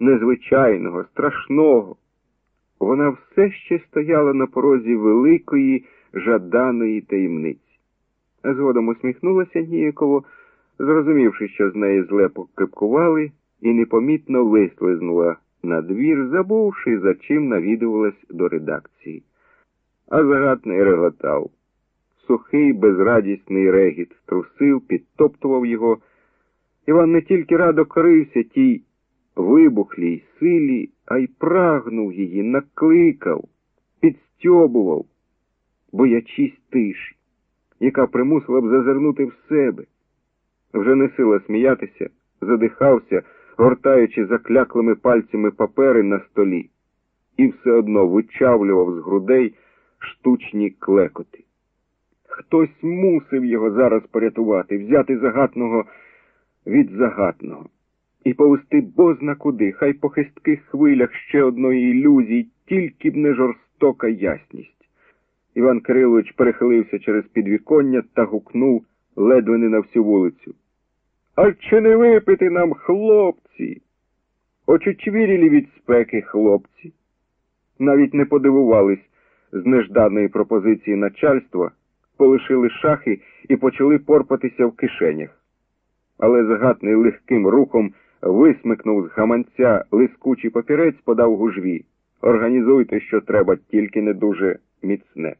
незвичайного, страшного. Вона все ще стояла на порозі великої, жаданої таємниці. Згодом усміхнулася ніяково, зрозумівши, що з неї зле покипкували, і непомітно вислизнула на двір, забувши, за чим навідувалась до редакції. А загатний реготав. Сухий, безрадісний регіт трусив, підтоптував його. Іван не тільки радо корився тій вибухлій силі, а й прагнув її, накликав, підстьобував, боячись тиші, яка примусила б зазирнути в себе. Вже не сила сміятися, задихався, гортаючи закляклими пальцями папери на столі, і все одно вичавлював з грудей штучні клекоти. Хтось мусив його зараз порятувати, взяти загатного від загатного і повести бозна куди, хай по хистких хвилях ще одної ілюзії, тільки б не жорстока ясність. Іван Кирилович перехилився через підвіконня та гукнув ледве не на всю вулицю. А чи не випити нам, хлопці? Очечвірілі від спеки хлопці. Навіть не подивувались з нежданої пропозиції начальства, полишили шахи і почали порпатися в кишенях. Але загатний легким рухом висмикнув з гаманця лискучий папірець, подав гужві. Організуйте, що треба, тільки не дуже міцне.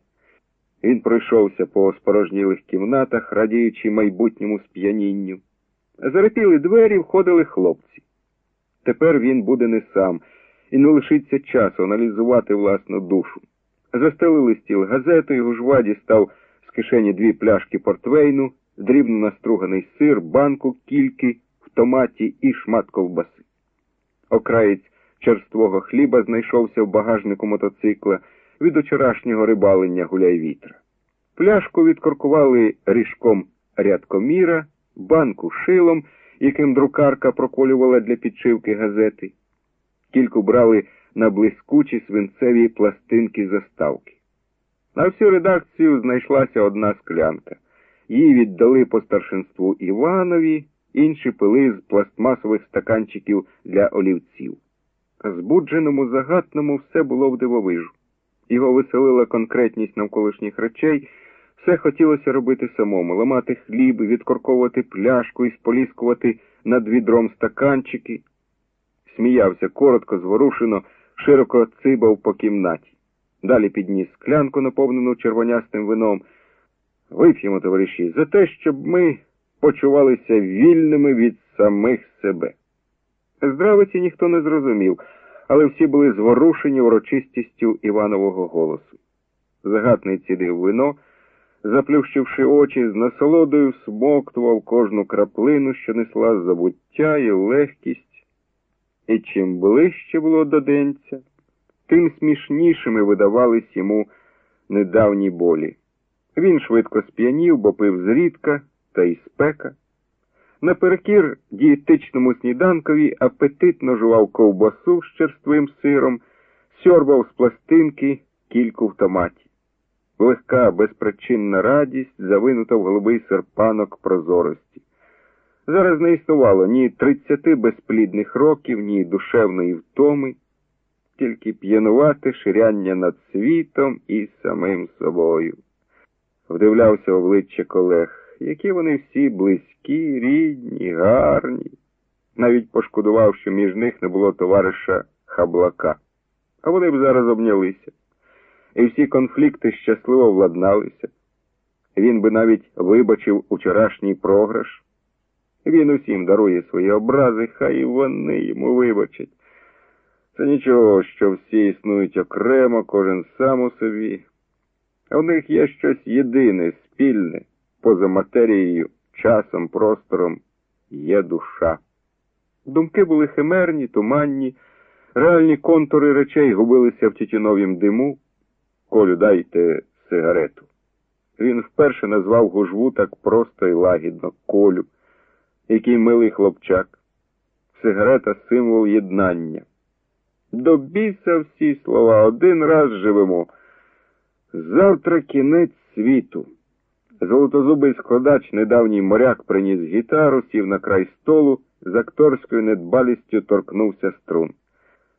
Він пройшовся по спорожнілих кімнатах, радіючи майбутньому сп'янінню. Зарепіли двері, входили хлопці. Тепер він буде не сам і не лишиться часу аналізувати власну душу. Застелили стіл газетою, гужва дістав з кишені дві пляшки портвейну, дрібно наструганий сир, банку, кільки в томаті і шмат ковбаси. Окраєць черствого хліба знайшовся в багажнику мотоцикла від учорашнього рибалення гуляй вітра. Пляшку відкоркували ріжком рядкоміра, банку шилом, яким друкарка проколювала для підшивки газети. Кільку брали на блискучі свинцеві пластинки заставки. На всю редакцію знайшлася одна склянка. Її віддали по старшинству Іванові, інші пили з пластмасових стаканчиків для олівців. Збудженому загатному все було в дивовижу. Його веселила конкретність навколишніх речей, все хотілося робити самому, ламати хліб, відкорковувати пляшку і споліскувати над відром стаканчики. Сміявся коротко, зворушено, широко цибав по кімнаті. Далі підніс склянку, наповнену червонястим вином. Вип'ємо, товариші, за те, щоб ми почувалися вільними від самих себе. Здравиці ніхто не зрозумів, але всі були зворушені урочистістю Іванового голосу. Загатний цідив вино, заплющивши очі, з насолодою смоктував кожну краплину, що несла забуття і легкість. І чим ближче було до денця, тим смішнішими видавались йому недавні болі. Він швидко сп'янів, бо пив зрідка та й спека. Наперекір дієтичному сніданкові апетитно жував ковбасу з черствим сиром, сьорбав з пластинки кільку в томаті. Легка, безпричинна радість завинута в голубий серпанок прозорості. Зараз не існувало ні тридцяти безплідних років, ні душевної втоми, тільки п'янувате ширяння над світом і самим собою. Вдивлявся обличчя колег, які вони всі близькі, рідні, гарні. Навіть пошкодував, що між них не було товариша Хаблака. А вони б зараз обнялися. І всі конфлікти щасливо владналися. Він би навіть вибачив учорашній програш. Він усім дарує свої образи, хай вони йому вибачать. Це нічого, що всі існують окремо, кожен сам у собі. А в них є щось єдине, спільне, поза матерією, часом, простором є душа. Думки були химерні, туманні, реальні контури речей губилися в тютюновім диму. Колю, дайте сигарету. Він вперше назвав гужву так просто і лагідно Колю, який милий хлопчак. Сигарета символ єднання. До біса всі слова один раз живемо. Завтра кінець світу. Золотозубий складач, недавній моряк, приніс гітару, сів на край столу з акторською недбалістю торкнувся струн.